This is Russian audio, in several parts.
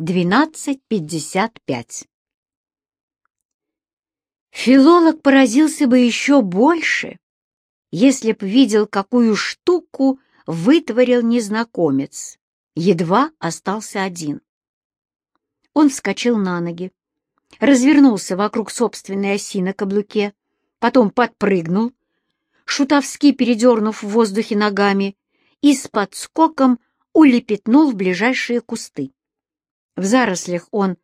12.55 Филолог поразился бы еще больше, если б видел, какую штуку вытворил незнакомец. Едва остался один. Он вскочил на ноги, развернулся вокруг собственной оси на каблуке, потом подпрыгнул, шутовски передернув в воздухе ногами, и с подскоком улепетнул в ближайшие кусты. В зарослях он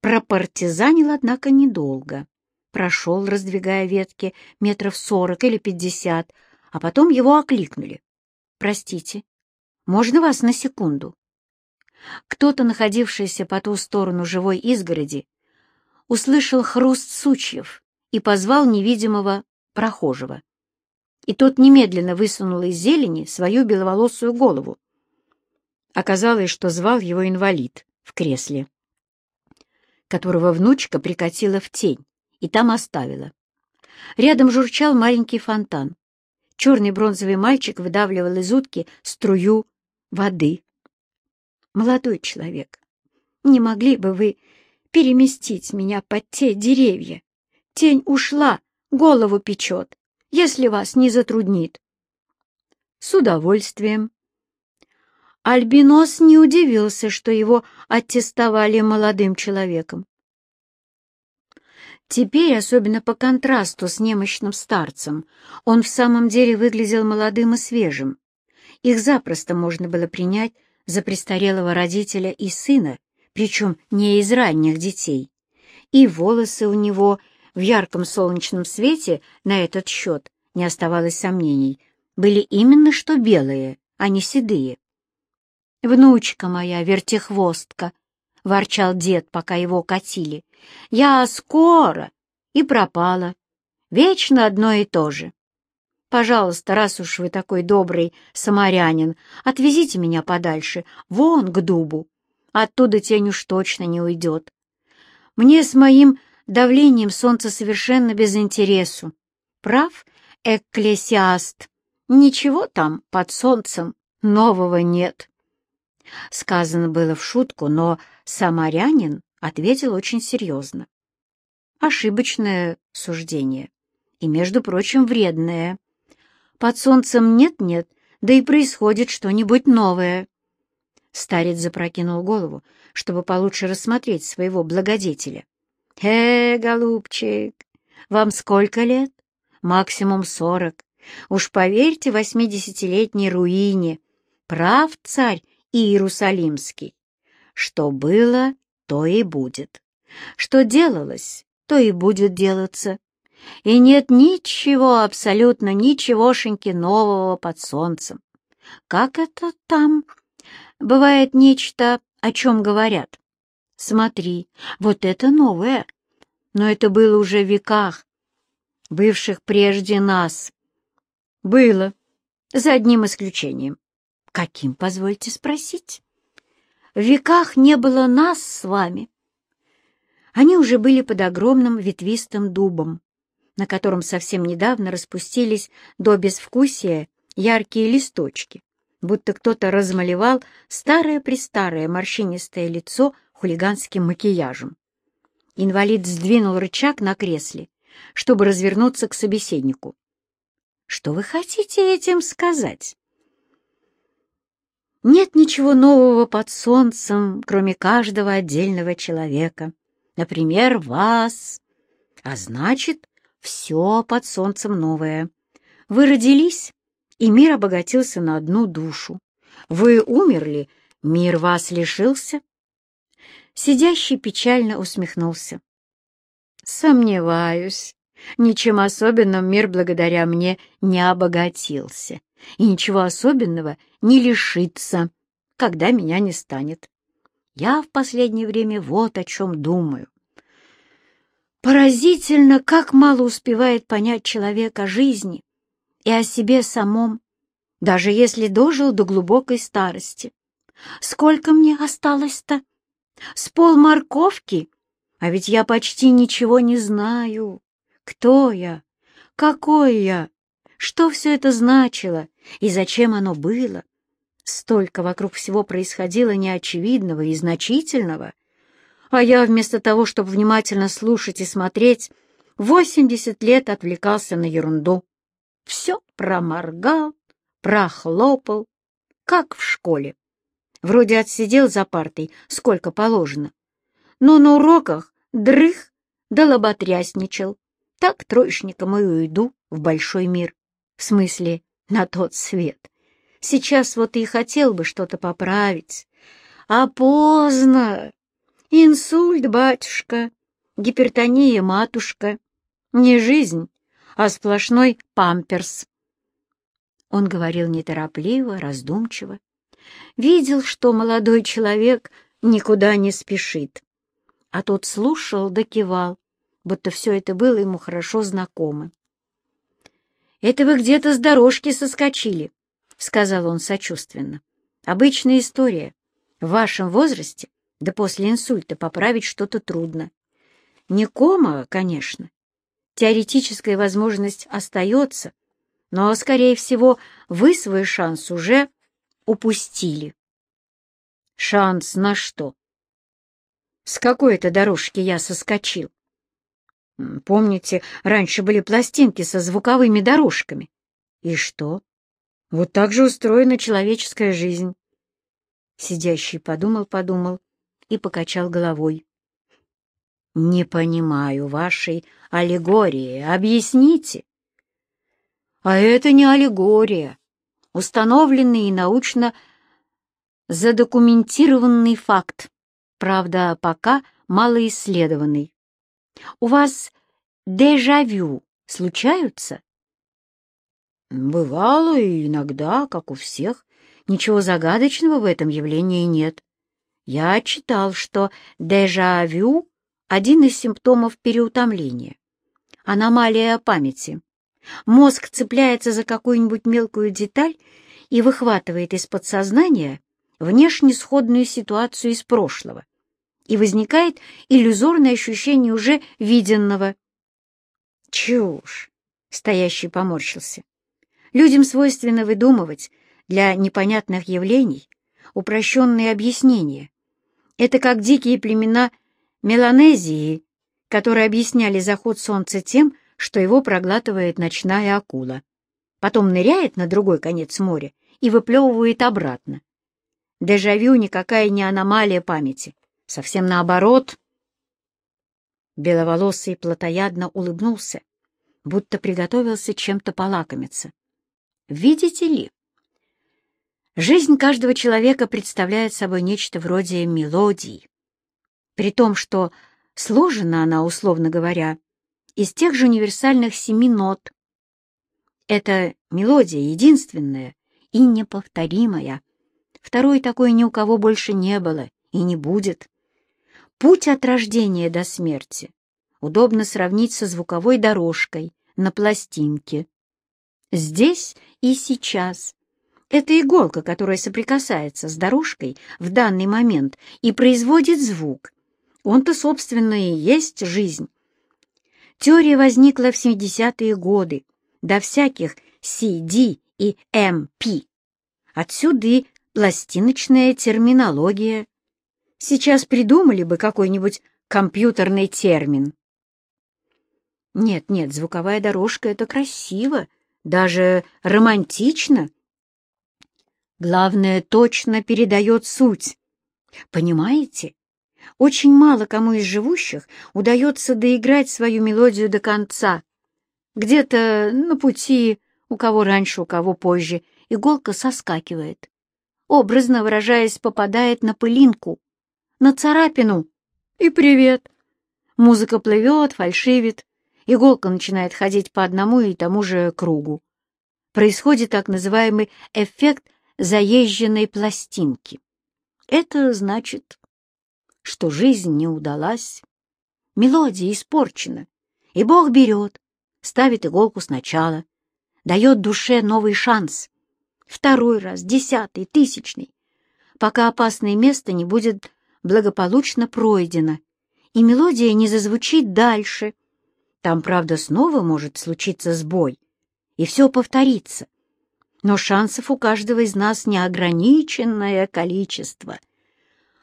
пропартизанил, однако, недолго. Прошел, раздвигая ветки, метров сорок или пятьдесят, а потом его окликнули. «Простите, можно вас на секунду?» Кто-то, находившийся по ту сторону живой изгороди, услышал хруст сучьев и позвал невидимого прохожего. И тот немедленно высунул из зелени свою беловолосую голову. Оказалось, что звал его инвалид в кресле, которого внучка прикатила в тень и там оставила. Рядом журчал маленький фонтан. Черный бронзовый мальчик выдавливал из утки струю воды. «Молодой человек, не могли бы вы переместить меня под те деревья? Тень ушла, голову печет, если вас не затруднит». «С удовольствием», Альбинос не удивился, что его аттестовали молодым человеком. Теперь, особенно по контрасту с немощным старцем, он в самом деле выглядел молодым и свежим. Их запросто можно было принять за престарелого родителя и сына, причем не из ранних детей. И волосы у него в ярком солнечном свете на этот счет, не оставалось сомнений, были именно что белые, а не седые. «Внучка моя, вертихвостка!» — ворчал дед, пока его катили. «Я скоро!» И пропала. Вечно одно и то же. Пожалуйста, раз уж вы такой добрый самарянин, отвезите меня подальше, вон к дубу. Оттуда тень уж точно не уйдет. Мне с моим давлением солнце совершенно без интересу. Прав, экклесиаст? Ничего там под солнцем нового нет. Сказано было в шутку, но самарянин ответил очень серьезно. Ошибочное суждение. И, между прочим, вредное. Под солнцем нет-нет, да и происходит что-нибудь новое. Старец запрокинул голову, чтобы получше рассмотреть своего благодетеля. «Э, голубчик, вам сколько лет? Максимум сорок. Уж поверьте восьмидесятилетней руине. Прав царь Иерусалимский. Что было, то и будет. Что делалось, то и будет делаться. И нет ничего, абсолютно ничегошеньки нового под солнцем. Как это там? Бывает нечто, о чем говорят. Смотри, вот это новое. Но это было уже в веках, бывших прежде нас. Было, за одним исключением. Каким, позвольте спросить? В веках не было нас с вами. Они уже были под огромным ветвистым дубом, на котором совсем недавно распустились до безвкусия яркие листочки, будто кто-то размалевал старое-престарое морщинистое лицо хулиганским макияжем. Инвалид сдвинул рычаг на кресле, чтобы развернуться к собеседнику. «Что вы хотите этим сказать?» Нет ничего нового под солнцем, кроме каждого отдельного человека. Например, вас. А значит, все под солнцем новое. Вы родились, и мир обогатился на одну душу. Вы умерли, мир вас лишился. Сидящий печально усмехнулся. Сомневаюсь. Ничем особенным мир благодаря мне не обогатился и ничего особенного не лишится, когда меня не станет. Я в последнее время вот о чем думаю. Поразительно, как мало успевает понять человек о жизни и о себе самом, даже если дожил до глубокой старости. Сколько мне осталось-то? С пол морковки? А ведь я почти ничего не знаю. Кто я? Какой я? Что все это значило и зачем оно было? Столько вокруг всего происходило неочевидного и значительного, а я вместо того, чтобы внимательно слушать и смотреть, восемьдесят лет отвлекался на ерунду. Все проморгал, прохлопал, как в школе. Вроде отсидел за партой, сколько положено. Но на уроках дрых да лоботрясничал. Так троечником и уйду в большой мир. В смысле, на тот свет. Сейчас вот и хотел бы что-то поправить. А поздно. Инсульт, батюшка, гипертония, матушка. Не жизнь, а сплошной памперс. Он говорил неторопливо, раздумчиво. Видел, что молодой человек никуда не спешит. А тот слушал да кивал, будто все это было ему хорошо знакомо. «Это вы где-то с дорожки соскочили», — сказал он сочувственно. «Обычная история. В вашем возрасте, да после инсульта, поправить что-то трудно. Не кома, конечно. Теоретическая возможность остается, но, скорее всего, вы свой шанс уже упустили. Шанс на что? С какой-то дорожки я соскочил. Помните, раньше были пластинки со звуковыми дорожками? И что? Вот так же устроена человеческая жизнь. Сидящий подумал-подумал и покачал головой. «Не понимаю вашей аллегории. Объясните». А это не аллегория, установленный и научно задокументированный факт, правда, пока малоисследованный. У вас дежавю случаются? Бывало иногда, как у всех. Ничего загадочного в этом явлении нет. Я читал, что дежавю — один из симптомов переутомления, аномалия памяти. Мозг цепляется за какую-нибудь мелкую деталь и выхватывает из подсознания внешне сходную ситуацию из прошлого, и возникает иллюзорное ощущение уже виденного. Чушь! Стоящий поморщился. Людям свойственно выдумывать для непонятных явлений упрощенные объяснения. Это как дикие племена Меланезии, которые объясняли заход солнца тем, что его проглатывает ночная акула. Потом ныряет на другой конец моря и выплевывает обратно. Дежавю никакая не аномалия памяти. Совсем наоборот. Беловолосый плотоядно улыбнулся, будто приготовился чем-то полакомиться. Видите ли, жизнь каждого человека представляет собой нечто вроде мелодии, при том, что сложена она, условно говоря, из тех же универсальных семи нот. Эта мелодия единственная и неповторимая. Второй такой ни у кого больше не было и не будет. Путь от рождения до смерти удобно сравнить со звуковой дорожкой на пластинке. Здесь и сейчас. Это иголка, которая соприкасается с дорожкой в данный момент и производит звук. Он-то, собственно, и есть жизнь. Теория возникла в 70-е годы, до всяких CD и MP. Отсюда и пластиночная терминология. Сейчас придумали бы какой-нибудь компьютерный термин. Нет, нет, звуковая дорожка — это красиво, даже романтично. Главное, точно передает суть. Понимаете? Очень мало кому из живущих удается доиграть свою мелодию до конца. Где-то на пути, у кого раньше, у кого позже, иголка соскакивает. Образно выражаясь, попадает на пылинку, на царапину. И привет! Музыка плывет, фальшивит, иголка начинает ходить по одному и тому же кругу. Происходит так называемый эффект заезженной пластинки. Это значит что жизнь не удалась. Мелодия испорчена, и Бог берет, ставит иголку сначала, дает душе новый шанс. Второй раз, десятый, тысячный, пока опасное место не будет благополучно пройдено, и мелодия не зазвучит дальше. Там, правда, снова может случиться сбой, и все повторится. но шансов у каждого из нас неограниченное количество.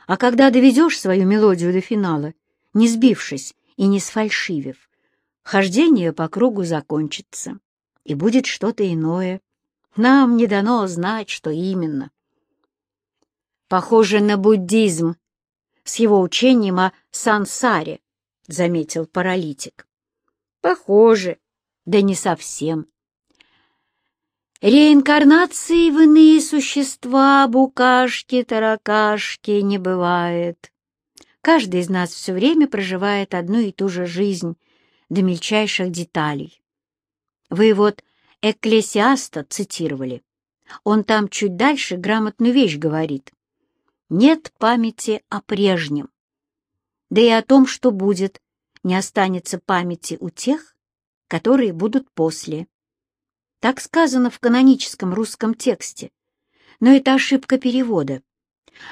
А когда доведешь свою мелодию до финала, не сбившись и не сфальшивив, хождение по кругу закончится, и будет что-то иное. Нам не дано знать, что именно. Похоже на буддизм с его учением о сансаре, — заметил паралитик. Похоже, да не совсем. Реинкарнации в иные существа, букашки, таракашки, не бывает. Каждый из нас все время проживает одну и ту же жизнь до мельчайших деталей. Вы вот Экклесиаста цитировали. Он там чуть дальше грамотную вещь говорит. Нет памяти о прежнем. Да и о том, что будет, не останется памяти у тех, которые будут после. Так сказано в каноническом русском тексте, но это ошибка перевода.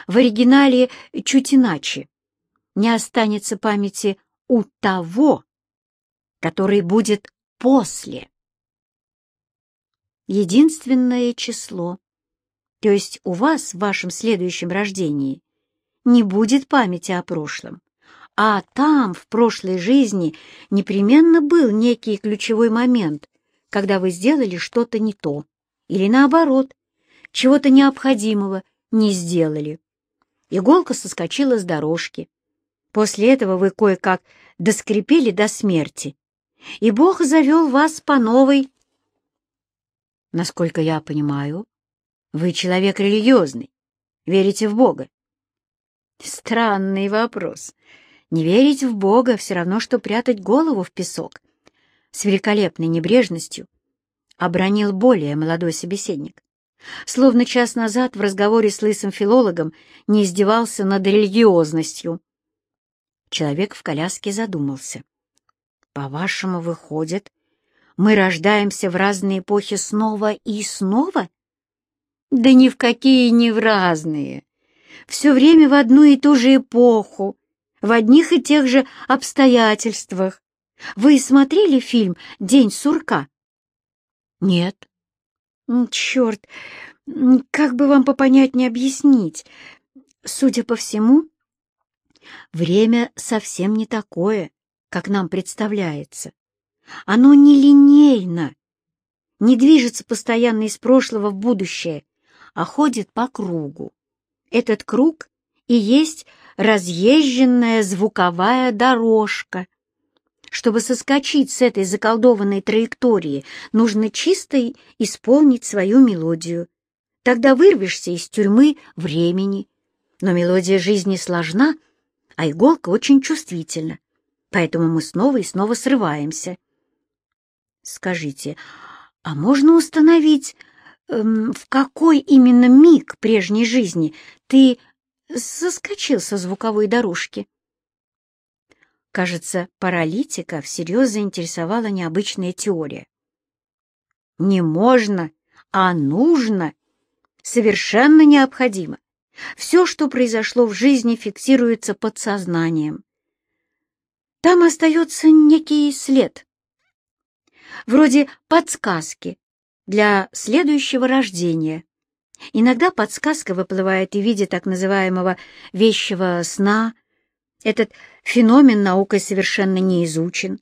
В оригинале чуть иначе. Не останется памяти у того, который будет после. Единственное число, то есть у вас в вашем следующем рождении, не будет памяти о прошлом, а там, в прошлой жизни, непременно был некий ключевой момент, когда вы сделали что-то не то, или наоборот, чего-то необходимого не сделали. Иголка соскочила с дорожки. После этого вы кое-как доскрепели до смерти, и Бог завел вас по новой. Насколько я понимаю, вы человек религиозный, верите в Бога. Странный вопрос. Не верить в Бога все равно, что прятать голову в песок с великолепной небрежностью обронил более молодой собеседник. Словно час назад в разговоре с лысым филологом не издевался над религиозностью. Человек в коляске задумался. «По-вашему, выходит, мы рождаемся в разные эпохи снова и снова?» «Да ни в какие не в разные. Все время в одну и ту же эпоху, в одних и тех же обстоятельствах. Вы смотрели фильм «День сурка»? Нет. Черт, как бы вам попонятнее объяснить? Судя по всему, время совсем не такое, как нам представляется. Оно не линейно, не движется постоянно из прошлого в будущее, а ходит по кругу. Этот круг и есть разъезженная звуковая дорожка, чтобы соскочить с этой заколдованной траектории, нужно чисто исполнить свою мелодию. Тогда вырвешься из тюрьмы времени. Но мелодия жизни сложна, а иголка очень чувствительна, поэтому мы снова и снова срываемся. Скажите, а можно установить, эм, в какой именно миг прежней жизни ты соскочил со звуковой дорожки? Кажется, паралитика всерьез заинтересовала необычная теория. Не можно, а нужно. Совершенно необходимо. Все, что произошло в жизни, фиксируется подсознанием. Там остается некий след. Вроде подсказки для следующего рождения. Иногда подсказка выплывает в виде так называемого вещего сна. Этот Феномен наукой совершенно не изучен,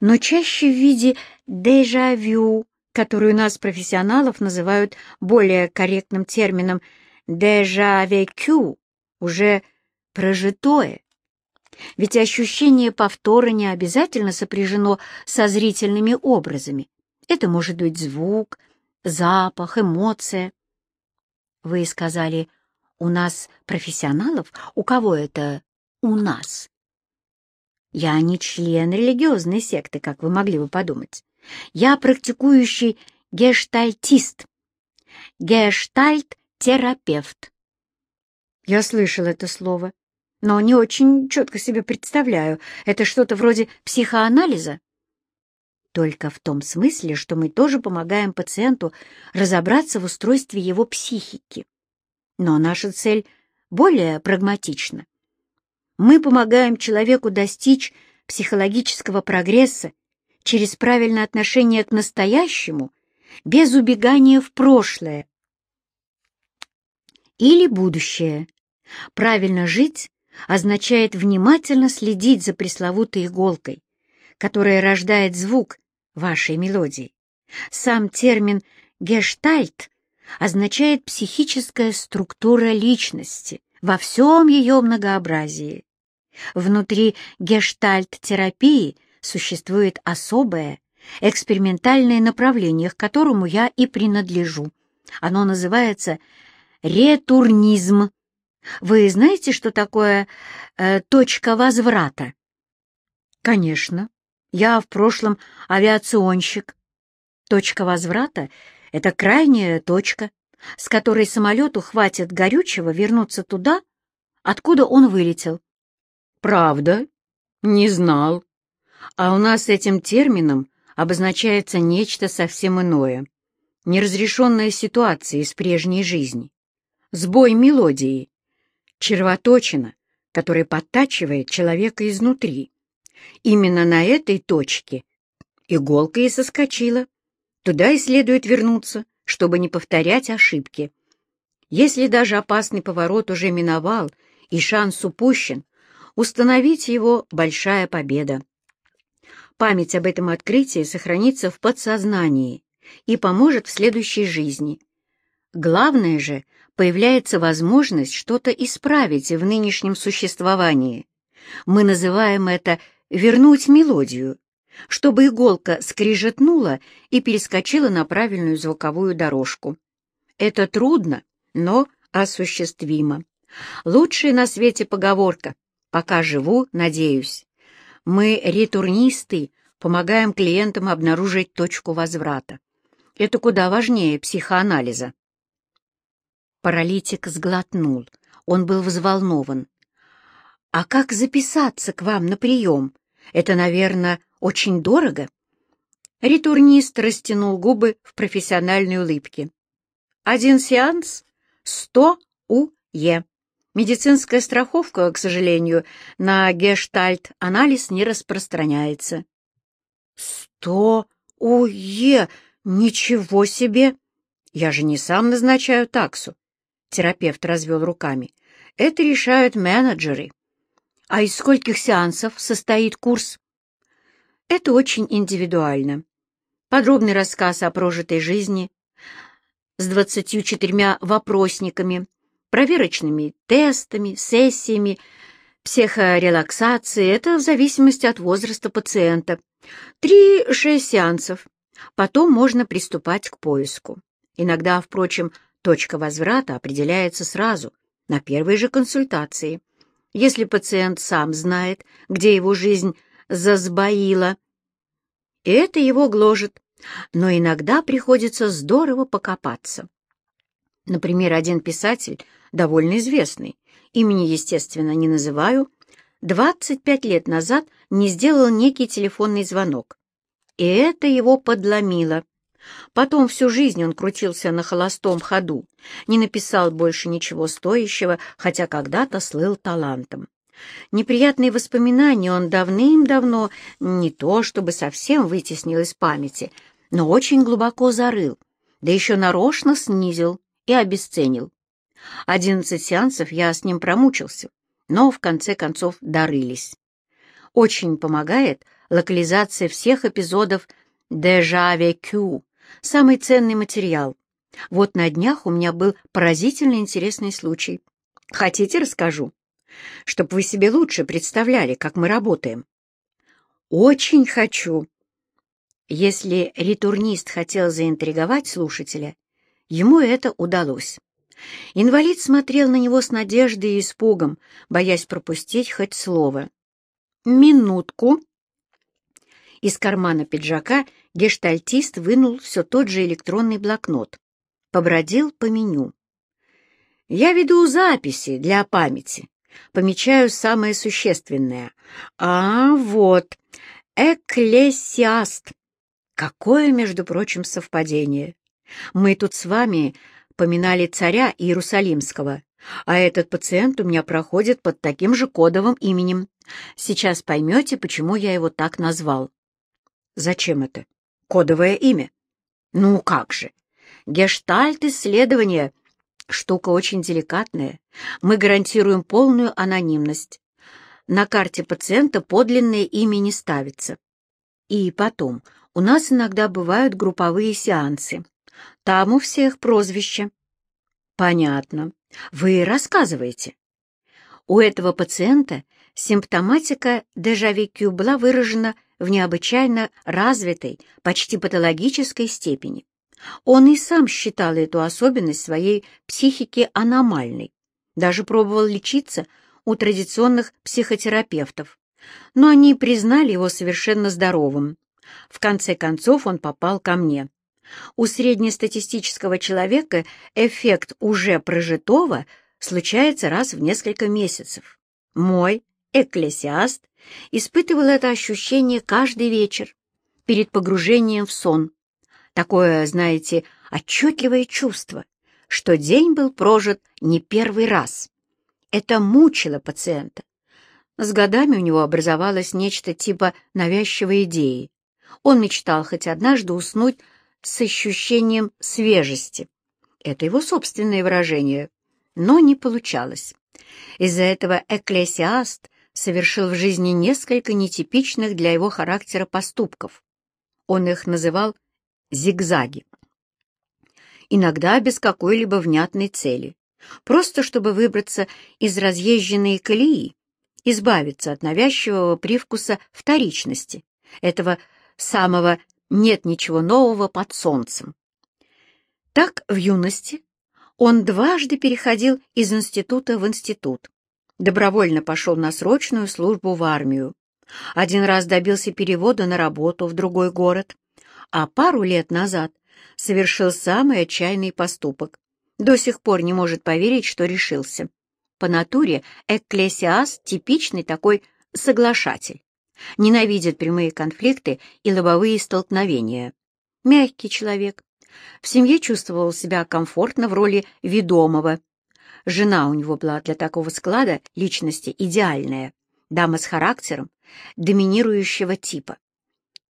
но чаще в виде дежавю, который у нас профессионалов называют более корректным термином дежавекю, уже прожитое. Ведь ощущение повтора не обязательно сопряжено со зрительными образами. Это может быть звук, запах, эмоция. Вы сказали, у нас профессионалов? У кого это «у нас»? Я не член религиозной секты, как вы могли бы подумать. Я практикующий гештальтист, гештальт-терапевт. Я слышал это слово, но не очень четко себе представляю. Это что-то вроде психоанализа? Только в том смысле, что мы тоже помогаем пациенту разобраться в устройстве его психики. Но наша цель более прагматична. Мы помогаем человеку достичь психологического прогресса через правильное отношение к настоящему без убегания в прошлое или будущее. Правильно жить означает внимательно следить за пресловутой иголкой, которая рождает звук вашей мелодии. Сам термин «гештальт» означает психическая структура личности во всем ее многообразии. Внутри гештальт-терапии существует особое экспериментальное направление, к которому я и принадлежу. Оно называется ретурнизм. Вы знаете, что такое э, точка возврата? Конечно. Я в прошлом авиационщик. Точка возврата — это крайняя точка, с которой самолету хватит горючего вернуться туда, откуда он вылетел. Правда? Не знал. А у нас этим термином обозначается нечто совсем иное. Неразрешенная ситуация из прежней жизни. Сбой мелодии. Червоточина, которая подтачивает человека изнутри. Именно на этой точке иголка и соскочила. Туда и следует вернуться, чтобы не повторять ошибки. Если даже опасный поворот уже миновал и шанс упущен, установить его — большая победа. Память об этом открытии сохранится в подсознании и поможет в следующей жизни. Главное же, появляется возможность что-то исправить в нынешнем существовании. Мы называем это вернуть мелодию, чтобы иголка скрижетнула и перескочила на правильную звуковую дорожку. Это трудно, но осуществимо. Лучшая на свете поговорка «Пока живу, надеюсь». Мы, ретурнисты, помогаем клиентам обнаружить точку возврата. Это куда важнее психоанализа. Паралитик сглотнул. Он был взволнован. «А как записаться к вам на прием? Это, наверное, очень дорого?» Ретурнист растянул губы в профессиональной улыбке. «Один сеанс — сто УЕ. Медицинская страховка, к сожалению, на гештальт-анализ не распространяется». «Сто УЕ! Ничего себе! Я же не сам назначаю таксу!» Терапевт развел руками. «Это решают менеджеры. А из скольких сеансов состоит курс? Это очень индивидуально. Подробный рассказ о прожитой жизни с двадцатью четырьмя вопросниками, проверочными тестами, сессиями, психорелаксацией. Это в зависимости от возраста пациента. Три-шесть сеансов. Потом можно приступать к поиску. Иногда, впрочем, точка возврата определяется сразу, на первой же консультации. Если пациент сам знает, где его жизнь засбоила, это его гложет, но иногда приходится здорово покопаться. Например, один писатель, довольно известный, имени, естественно, не называю, 25 лет назад не сделал некий телефонный звонок. И это его подломило. Потом всю жизнь он крутился на холостом ходу, не написал больше ничего стоящего, хотя когда-то слыл талантом. Неприятные воспоминания он давным-давно не то чтобы совсем вытеснил из памяти, но очень глубоко зарыл, да еще нарочно снизил и обесценил. Одиннадцать сеансов я с ним промучился, но в конце концов дорылись. Очень помогает локализация всех эпизодов «Déjà vécu», самый ценный материал. Вот на днях у меня был поразительно интересный случай. Хотите, расскажу? Чтоб вы себе лучше представляли, как мы работаем. Очень хочу. Если ретурнист хотел заинтриговать слушателя, ему это удалось. Инвалид смотрел на него с надеждой и испугом, боясь пропустить хоть слово. «Минутку», из кармана пиджака гештальтист вынул все тот же электронный блокнот. Побродил по меню. «Я веду записи для памяти. Помечаю самое существенное. А, вот, экклесиаст. Какое, между прочим, совпадение. Мы тут с вами поминали царя Иерусалимского, а этот пациент у меня проходит под таким же кодовым именем. Сейчас поймете, почему я его так назвал. Зачем это? Кодовое имя. Ну как же? Гештальт-исследование — штука очень деликатная. Мы гарантируем полную анонимность. На карте пациента подлинное имя не ставится. И потом, у нас иногда бывают групповые сеансы. Там у всех прозвища. Понятно. Вы рассказываете. У этого пациента симптоматика дежавикю была выражена в необычайно развитой, почти патологической степени. Он и сам считал эту особенность своей психики аномальной. Даже пробовал лечиться у традиционных психотерапевтов, но они признали его совершенно здоровым. В конце концов он попал ко мне. У среднестатистического человека эффект уже прожитого случается раз в несколько месяцев. Мой экклесиаст испытывал это ощущение каждый вечер перед погружением в сон. Такое, знаете, отчетливое чувство, что день был прожит не первый раз. Это мучило пациента. С годами у него образовалось нечто типа навязчивой идеи. Он мечтал хоть однажды уснуть с ощущением свежести. Это его собственное выражение, но не получалось. Из-за этого экклесиаст совершил в жизни несколько нетипичных для его характера поступков. Он их называл «зигзаги». Иногда без какой-либо внятной цели, просто чтобы выбраться из разъезженной колеи, избавиться от навязчивого привкуса вторичности, этого самого «нет ничего нового под солнцем». Так в юности он дважды переходил из института в институт, добровольно пошел на срочную службу в армию, один раз добился перевода на работу в другой город, а пару лет назад совершил самый отчаянный поступок. До сих пор не может поверить, что решился. По натуре экклесиас — типичный такой соглашатель. Ненавидит прямые конфликты и лобовые столкновения. Мягкий человек. В семье чувствовал себя комфортно в роли ведомого. Жена у него была для такого склада личности идеальная. Дама с характером, доминирующего типа.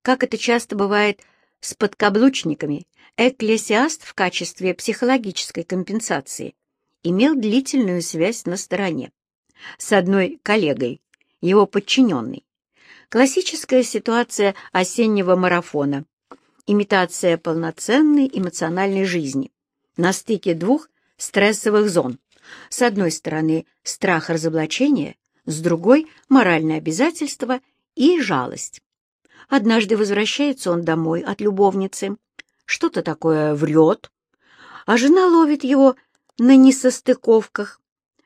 Как это часто бывает с подкаблучниками, экклесиаст в качестве психологической компенсации имел длительную связь на стороне с одной коллегой, его подчиненной. Классическая ситуация осеннего марафона, имитация полноценной эмоциональной жизни на стыке двух стрессовых зон. С одной стороны страх разоблачения, с другой — моральное обязательство и жалость. Однажды возвращается он домой от любовницы, что-то такое врет, а жена ловит его на несостыковках,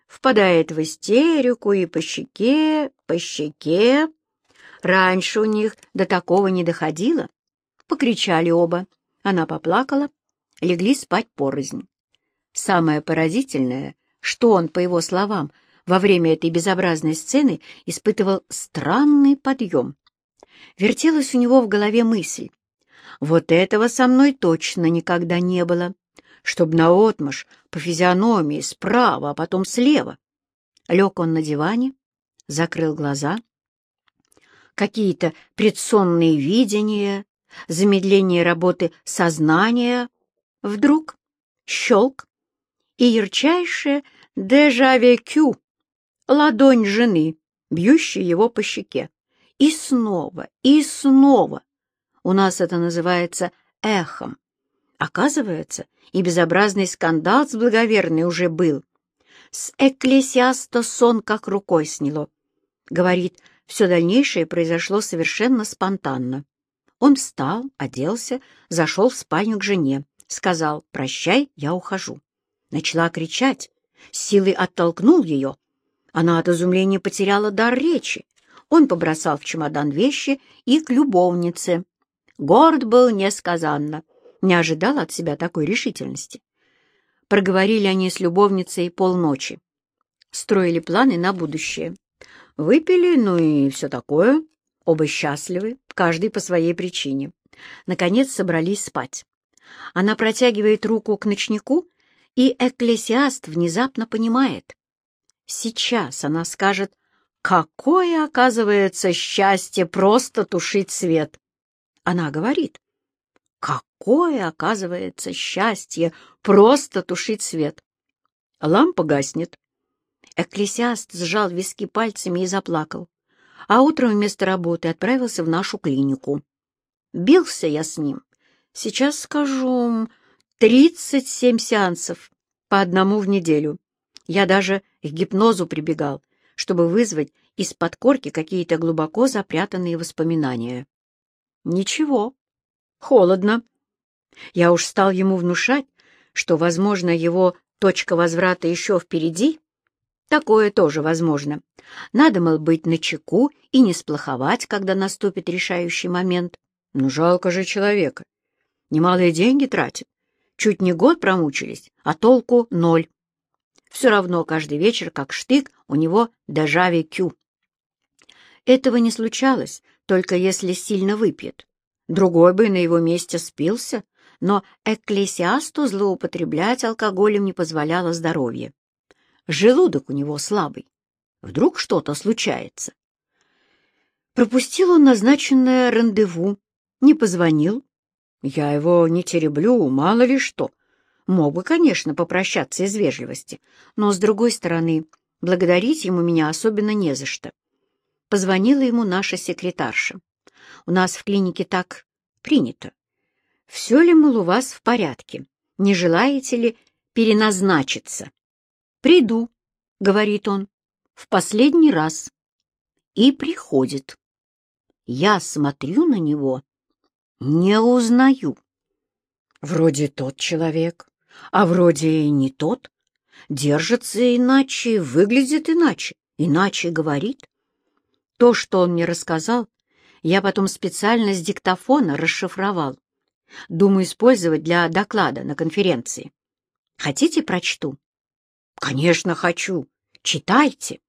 впадает в истерику и по щеке, по щеке. Раньше у них до такого не доходило. Покричали оба. Она поплакала, легли спать порознь. Самое поразительное, что он, по его словам, во время этой безобразной сцены испытывал странный подъем. Вертелась у него в голове мысль. Вот этого со мной точно никогда не было чтоб наотмашь по физиономии справа, а потом слева. Лег он на диване, закрыл глаза. Какие-то предсонные видения, замедление работы сознания. Вдруг щелк и ярчайшее дежавекю, ладонь жены, бьющая его по щеке. И снова, и снова. У нас это называется эхом. Оказывается, и безобразный скандал с благоверной уже был. С экклесиаста сон как рукой сняло. Говорит, все дальнейшее произошло совершенно спонтанно. Он встал, оделся, зашел в спальню к жене, сказал «Прощай, я ухожу». Начала кричать, силой оттолкнул ее. Она от изумления потеряла дар речи. Он побросал в чемодан вещи и к любовнице. Горд был несказанно не ожидал от себя такой решительности. Проговорили они с любовницей полночи. Строили планы на будущее. Выпили, ну и все такое. Оба счастливы, каждый по своей причине. Наконец собрались спать. Она протягивает руку к ночнику, и экклесиаст внезапно понимает. Сейчас она скажет, какое, оказывается, счастье просто тушить свет. Она говорит, как какое, оказывается, счастье просто тушить свет. Лампа гаснет. Экклесиаст сжал виски пальцами и заплакал, а утром вместо работы отправился в нашу клинику. Бился я с ним. Сейчас скажу, тридцать семь сеансов, по одному в неделю. Я даже к гипнозу прибегал, чтобы вызвать из под корки какие-то глубоко запрятанные воспоминания. Ничего, холодно. Я уж стал ему внушать, что, возможно, его точка возврата еще впереди. Такое тоже возможно. Надо, мол, быть начеку и не сплоховать, когда наступит решающий момент. Ну, жалко же человека. Немалые деньги тратит. Чуть не год промучились, а толку ноль. Все равно каждый вечер, как штык, у него дежаве кю. Этого не случалось, только если сильно выпьет. Другой бы на его месте спился, но экклесиасту злоупотреблять алкоголем не позволяло здоровье. Желудок у него слабый. Вдруг что-то случается. Пропустил он назначенное рандеву, не позвонил. Я его не тереблю, мало ли что. Мог бы, конечно, попрощаться из вежливости, но, с другой стороны, благодарить ему меня особенно не за что. Позвонила ему наша секретарша. У нас в клинике так принято. Все ли, мол, у вас в порядке? Не желаете ли переназначиться? «Приду», — говорит он, — «в последний раз». И приходит. Я смотрю на него, не узнаю. Вроде тот человек, а вроде и не тот. Держится иначе, выглядит иначе, иначе говорит. То, что он мне рассказал, я потом специально с диктофона расшифровал. Думаю использовать для доклада на конференции. Хотите, прочту? Конечно, хочу. Читайте.